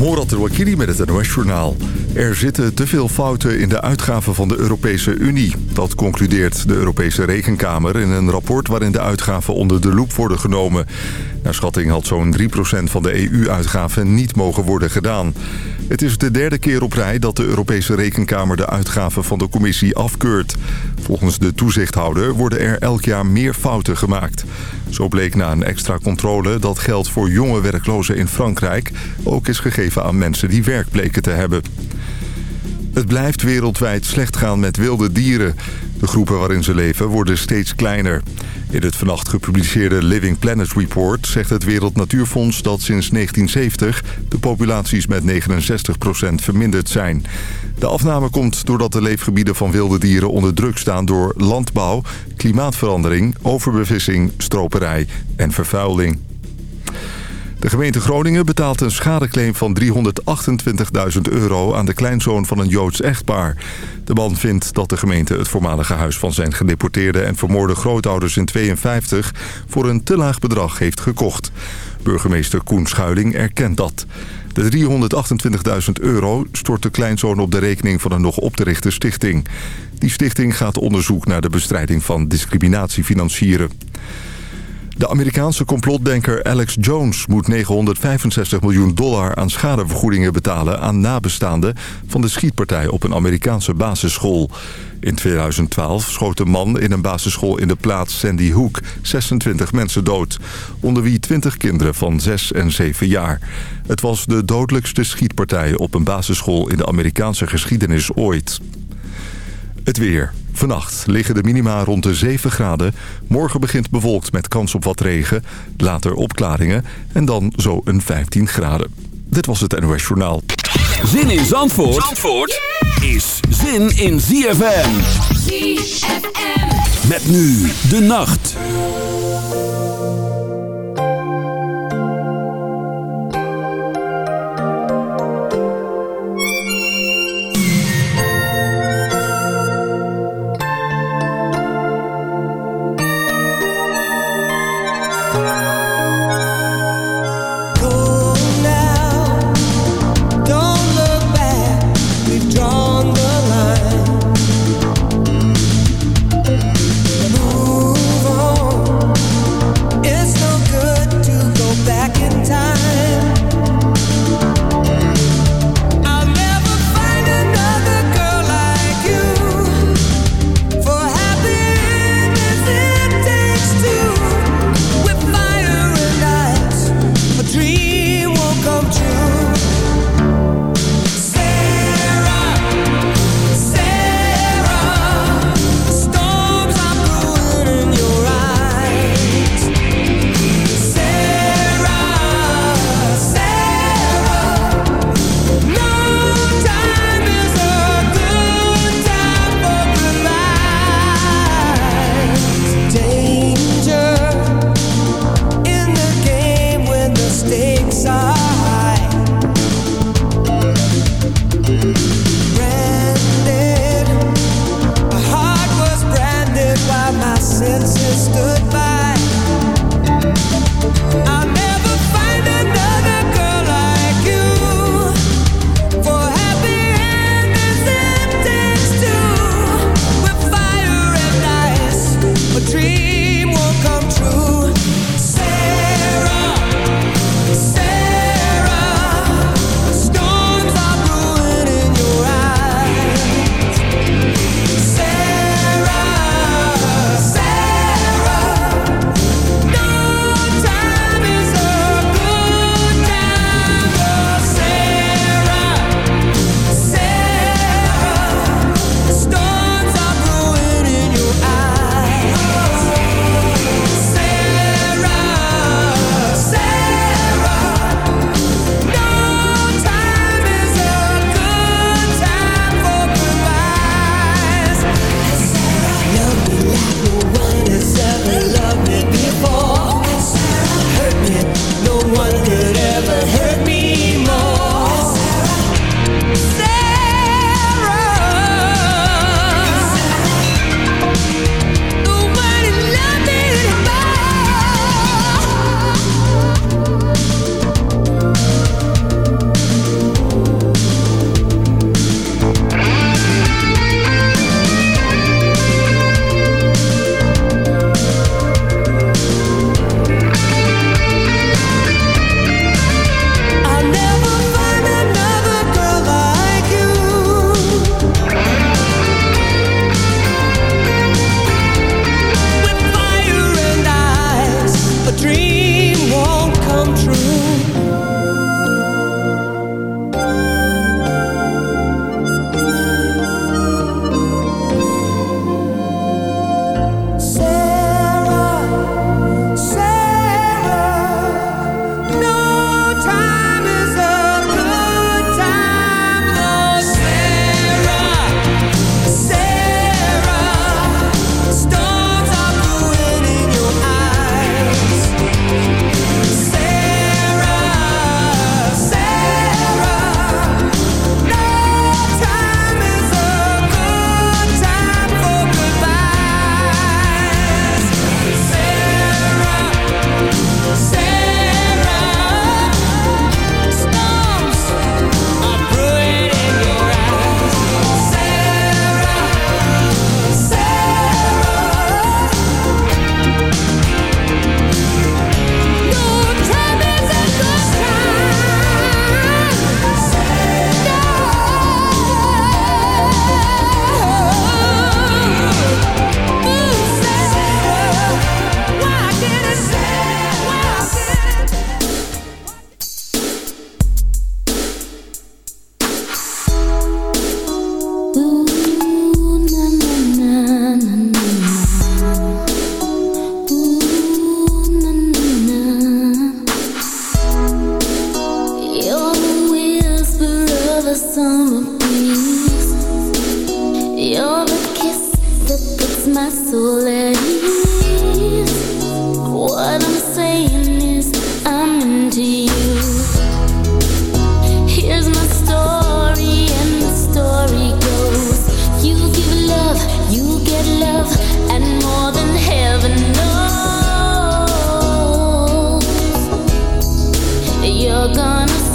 Morat Wakili met het NOS-journaal. Er zitten te veel fouten in de uitgaven van de Europese Unie. Dat concludeert de Europese Rekenkamer in een rapport... waarin de uitgaven onder de loep worden genomen. Naar schatting had zo'n 3% van de EU-uitgaven niet mogen worden gedaan. Het is de derde keer op rij dat de Europese Rekenkamer... de uitgaven van de commissie afkeurt. Volgens de toezichthouder worden er elk jaar meer fouten gemaakt. Zo bleek na een extra controle dat geld voor jonge werklozen in Frankrijk... ook is gegeven aan mensen die werk bleken te hebben. Het blijft wereldwijd slecht gaan met wilde dieren. De groepen waarin ze leven worden steeds kleiner. In het vannacht gepubliceerde Living Planet Report zegt het Wereld Natuurfonds dat sinds 1970 de populaties met 69% verminderd zijn. De afname komt doordat de leefgebieden van wilde dieren onder druk staan door landbouw, klimaatverandering, overbevissing, stroperij en vervuiling. De gemeente Groningen betaalt een schadeclaim van 328.000 euro aan de kleinzoon van een Joods echtpaar. De man vindt dat de gemeente het voormalige huis van zijn gedeporteerde en vermoorde grootouders in 52 voor een te laag bedrag heeft gekocht. Burgemeester Koen Schuiling erkent dat. De 328.000 euro stort de kleinzoon op de rekening van een nog op te richten stichting. Die stichting gaat onderzoek naar de bestrijding van discriminatie financieren. De Amerikaanse complotdenker Alex Jones moet 965 miljoen dollar aan schadevergoedingen betalen aan nabestaanden van de schietpartij op een Amerikaanse basisschool. In 2012 schoot een man in een basisschool in de plaats Sandy Hook 26 mensen dood, onder wie 20 kinderen van 6 en 7 jaar. Het was de dodelijkste schietpartij op een basisschool in de Amerikaanse geschiedenis ooit. Het weer. Vannacht liggen de minima rond de 7 graden. Morgen begint bewolkt met kans op wat regen. Later opklaringen en dan zo een 15 graden. Dit was het NOS Journaal. Zin in Zandvoort, Zandvoort is zin in ZFM. ZFM. Met nu de nacht. gonna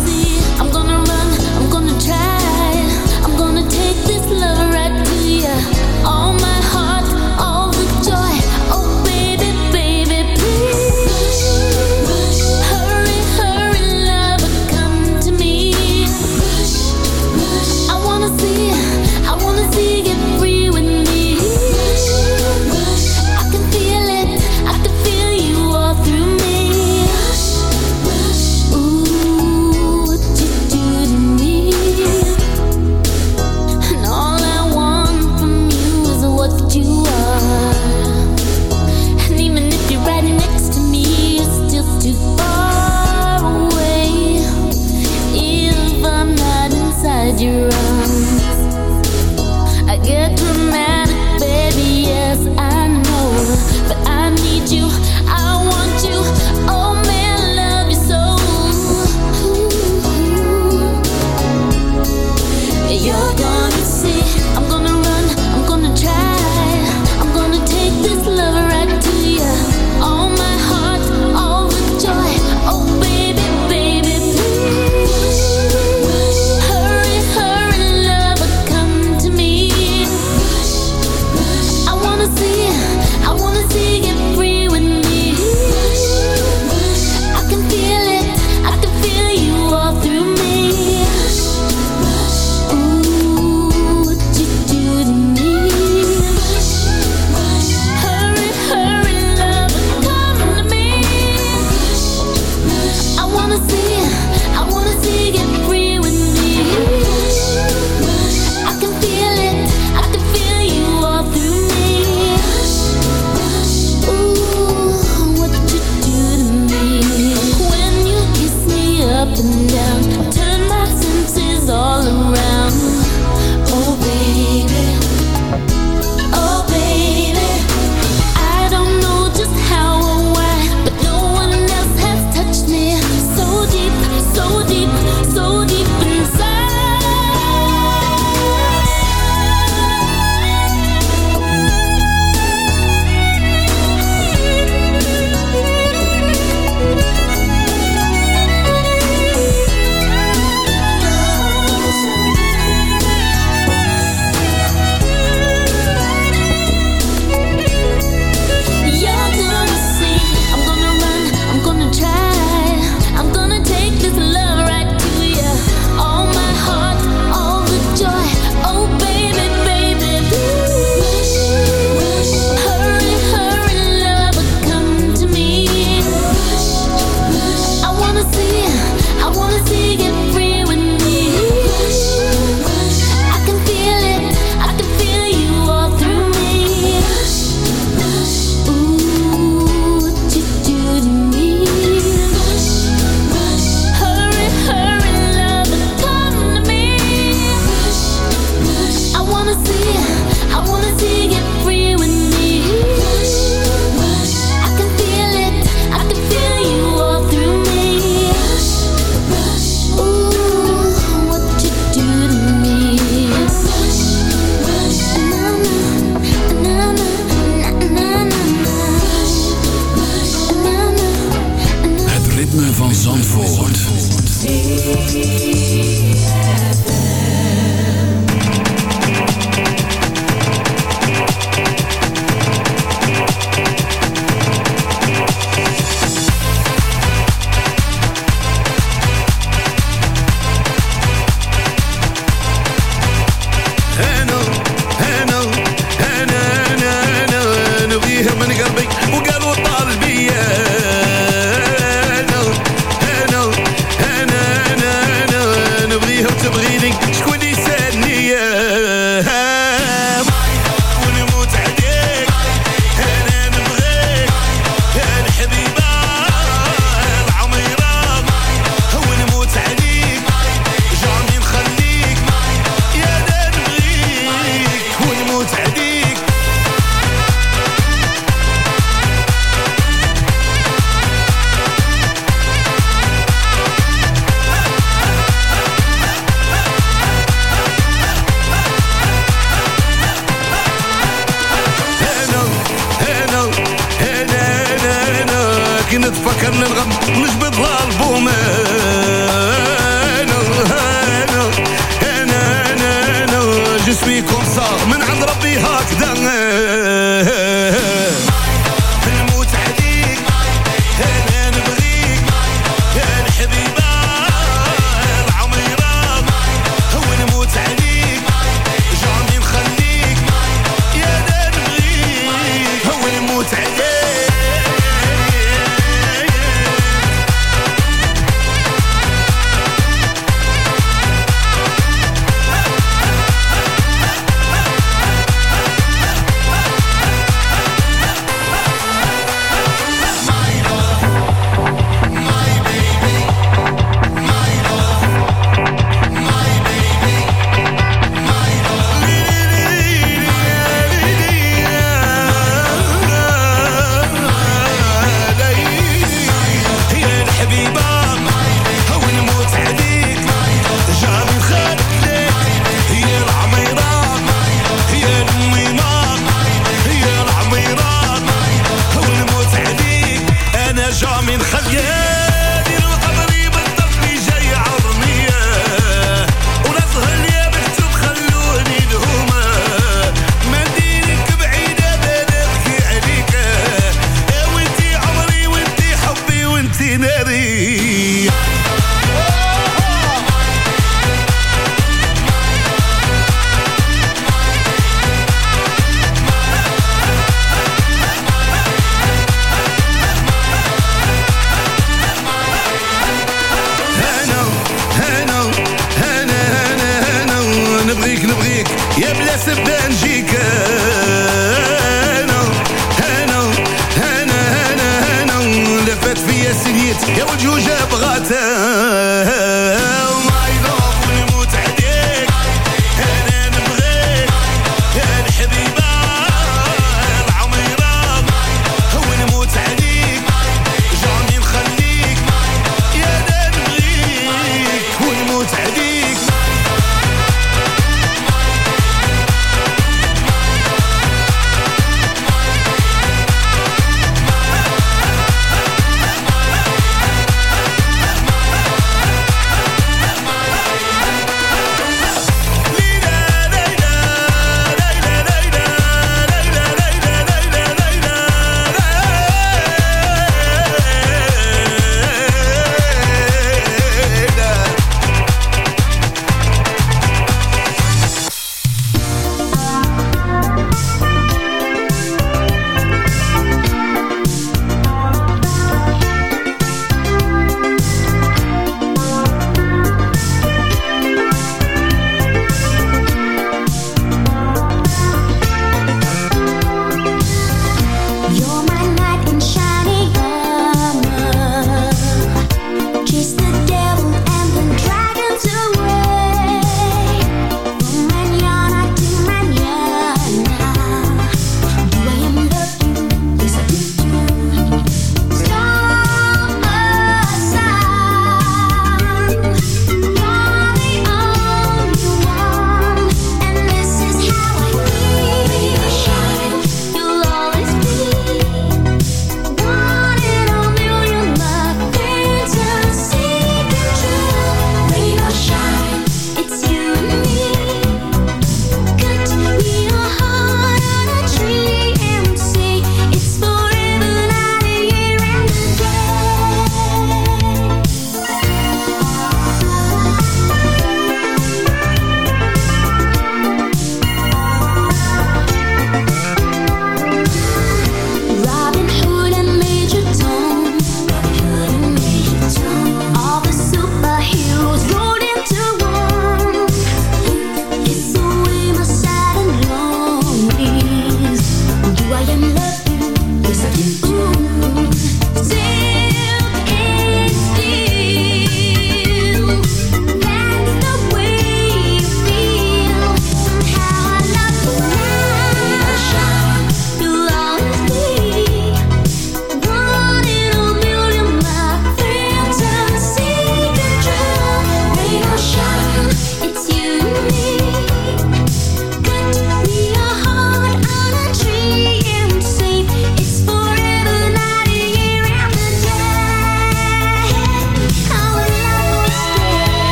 you.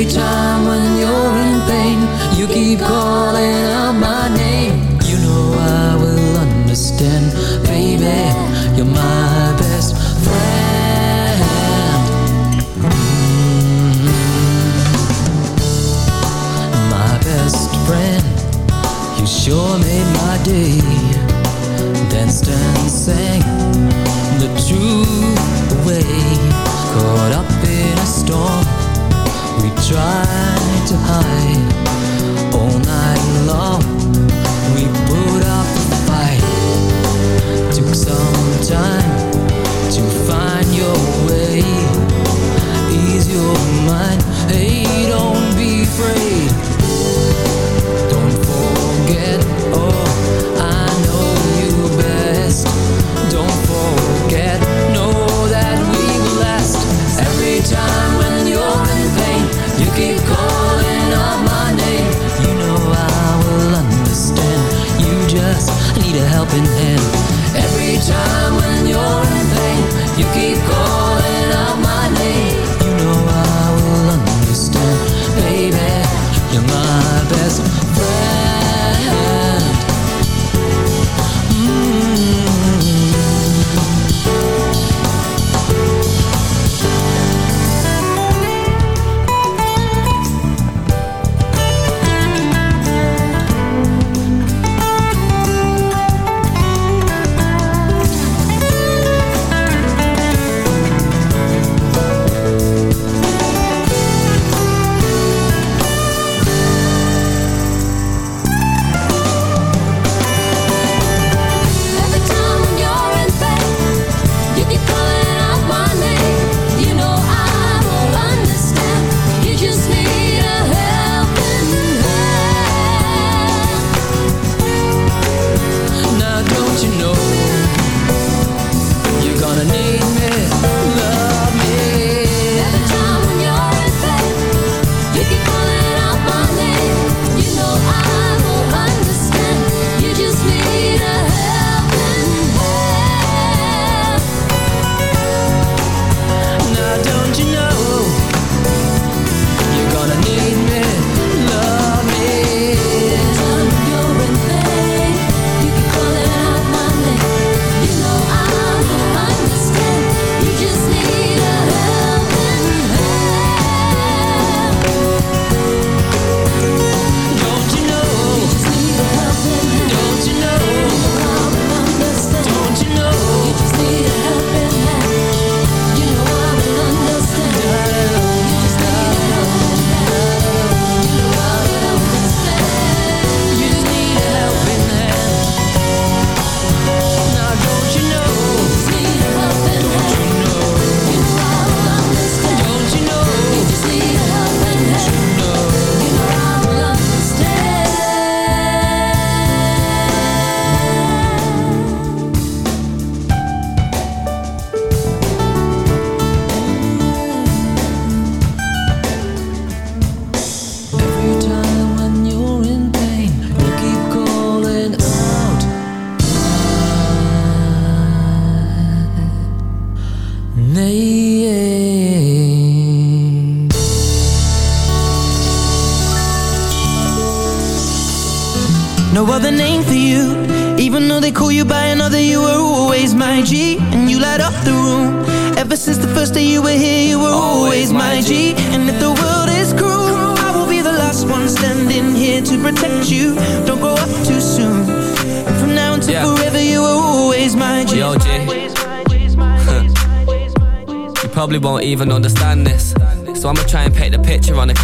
every time when you're in pain, you keep calling out my name. You know I will understand, baby. You're my best friend. Mm-hmm. My best friend, you sure made my day. Danced and sang the true way. Caught up try to hide. need a helping hand. Every time when you're in pain, you keep going.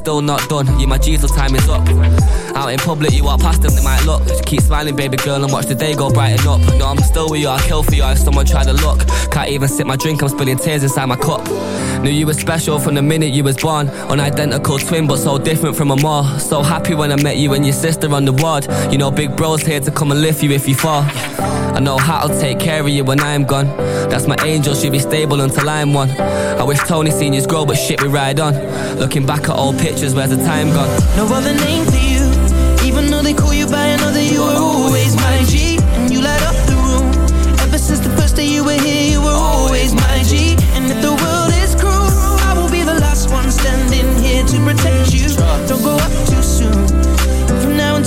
Still not done, you my till time is up. Out in public, you walk past them, they might look. Just keep smiling, baby girl, and watch the day go brighten up. No, I'm still with you, I'll kill for you if someone try to look. Can't even sip my drink, I'm spilling tears inside my cup. Knew you were special from the minute you was born. Unidentical twin, but so different from a more. So happy when I met you and your sister on the ward. You know, big bro's here to come and lift you if you fall. I know how to take care of you when I'm gone. That's my angel, she'll be stable until I'm one. I wish Tony seniors grow, but shit, we ride on. Looking back at old pictures, where's the time gone? No other name for you. Even though they call you by another, you were always my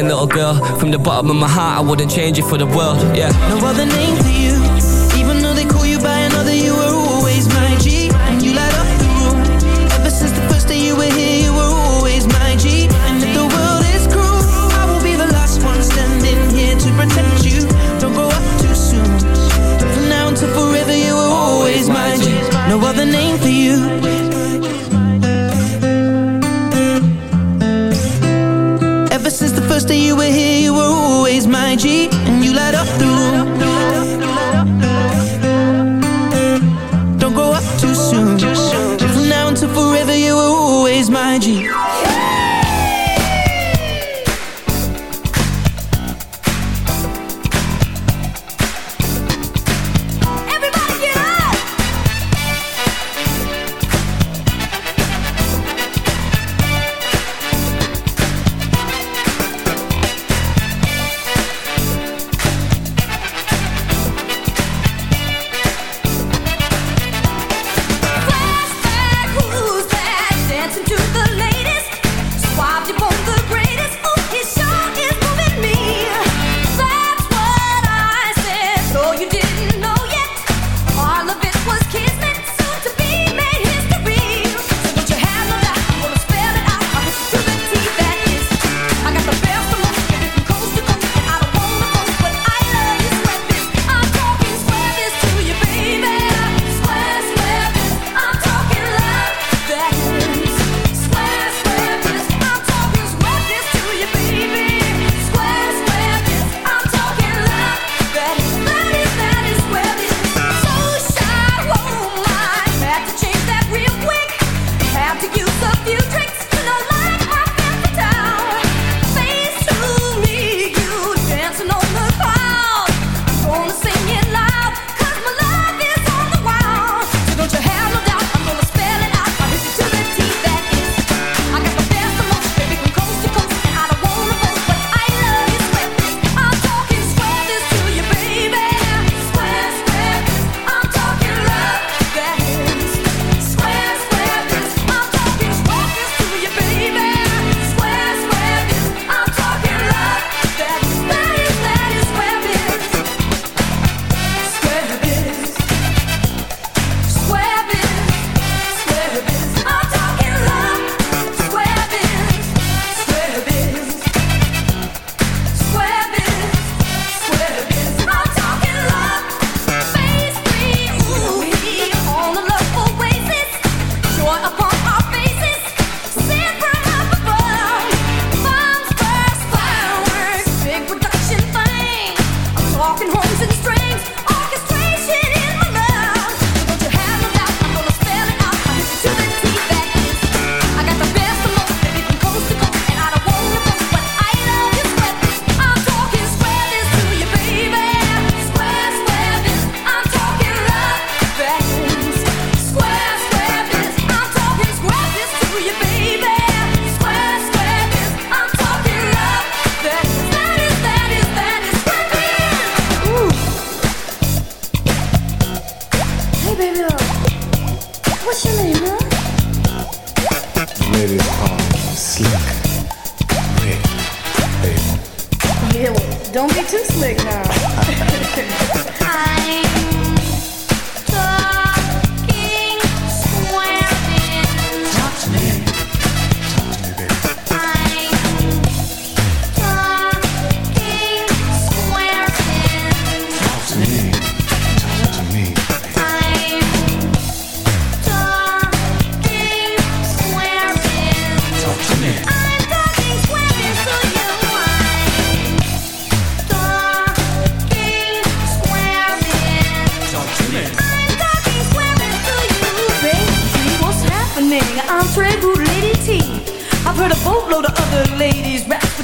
little girl. From the bottom of my heart, I wouldn't change it for the world, yeah. No other name for you. Even though they call you by another, you were always my G. And you light up the room. Ever since the first day you were here, you were always my G. And if the world is cruel, I will be the last one standing here to protect you. Don't go up too soon. From now until forever, you were always my G. No other name for you. Always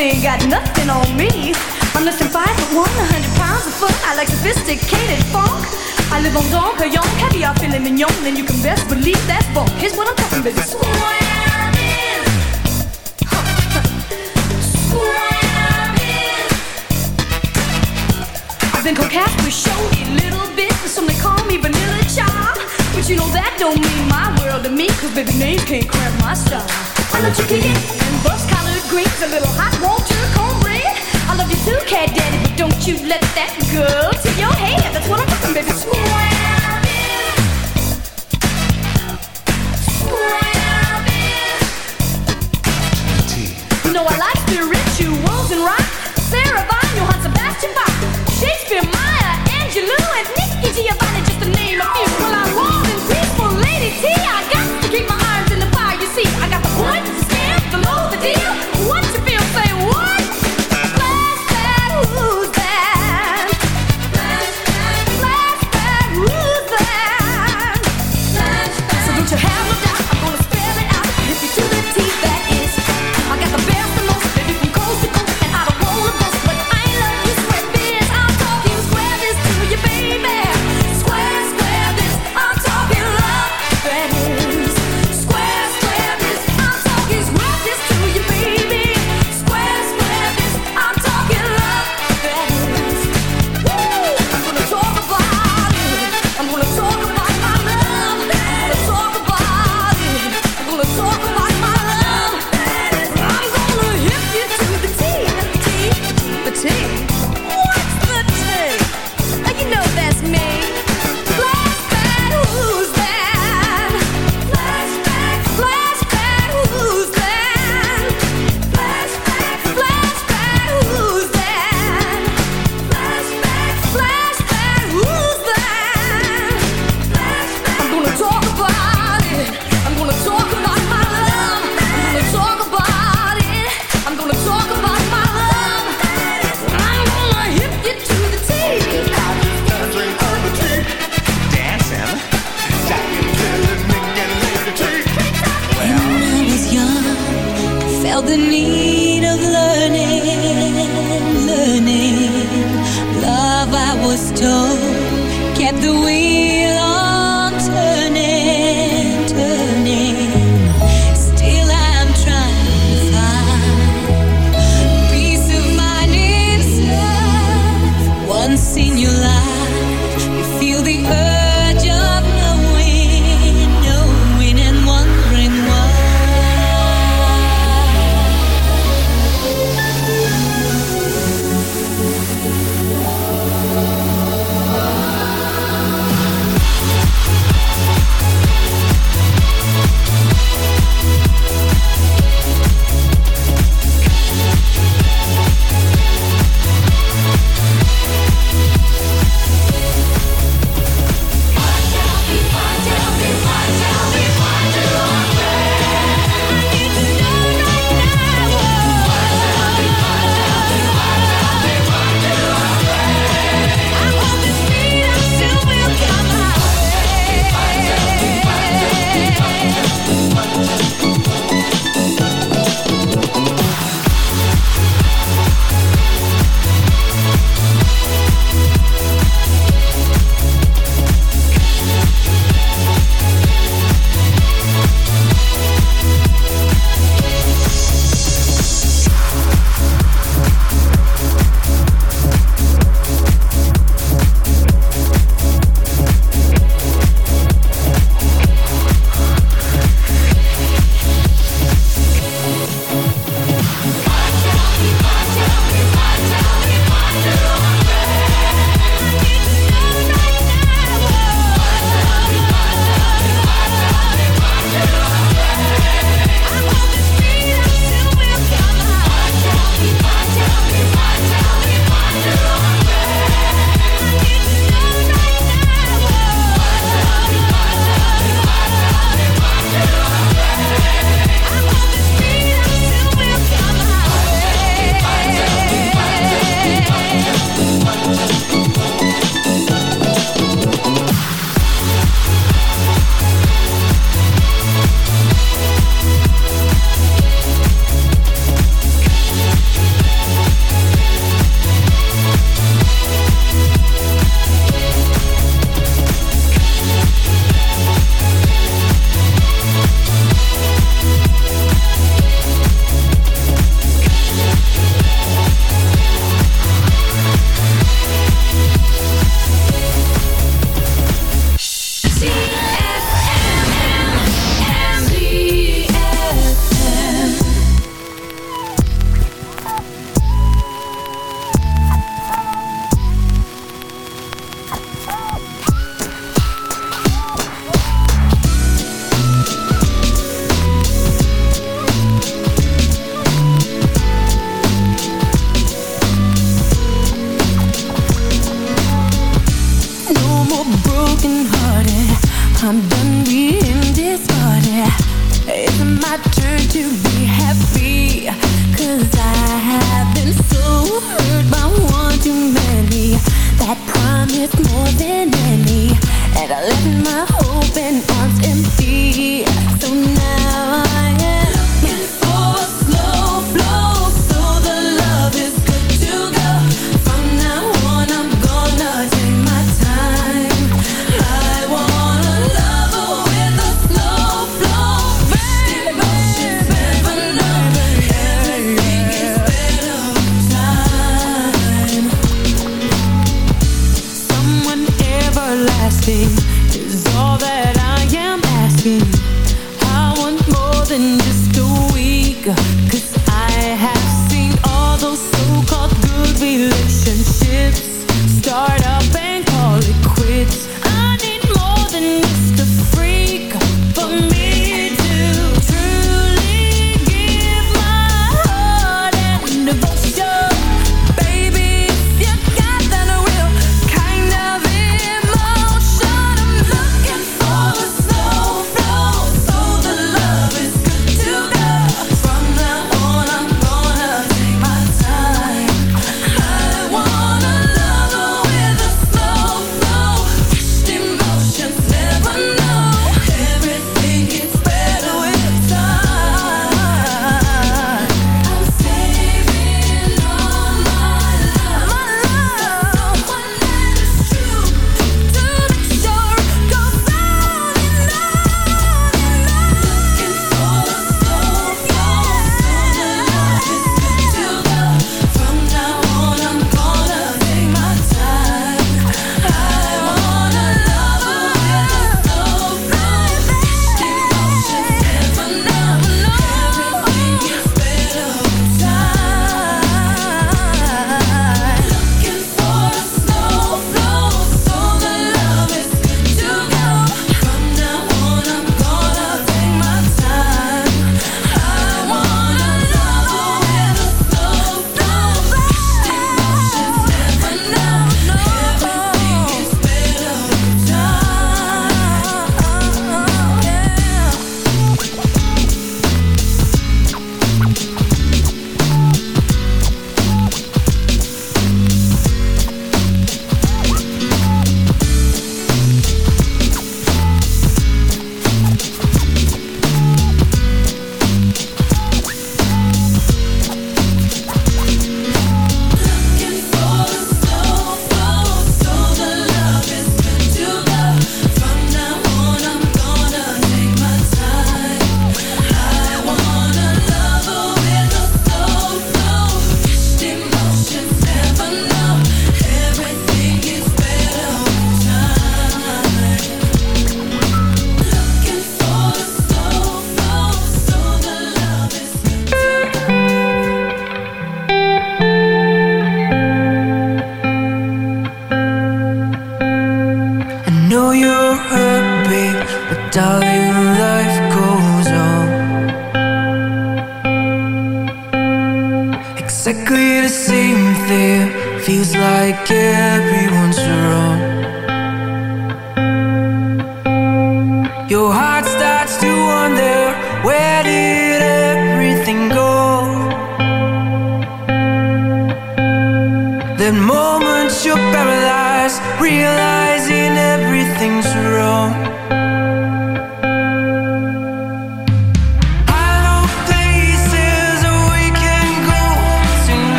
ain't got nothing on me. I'm less than five foot one, a hundred pounds of fun. I like sophisticated funk. I live on Don Quixote, caviar, filet mignon, and you can best believe that funk. Here's what I'm talking about. Square biz. Square biz. I've been coquette with showy little bit, but some they call me vanilla child. But you know that don't mean my world to me, cause baby names can't cramp my style. I know you can get and bust greens, a little hot water, cornbread. I love you too, cat daddy, but don't you let that go to your head. That's what I'm talking, baby. You know I like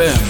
ZFM.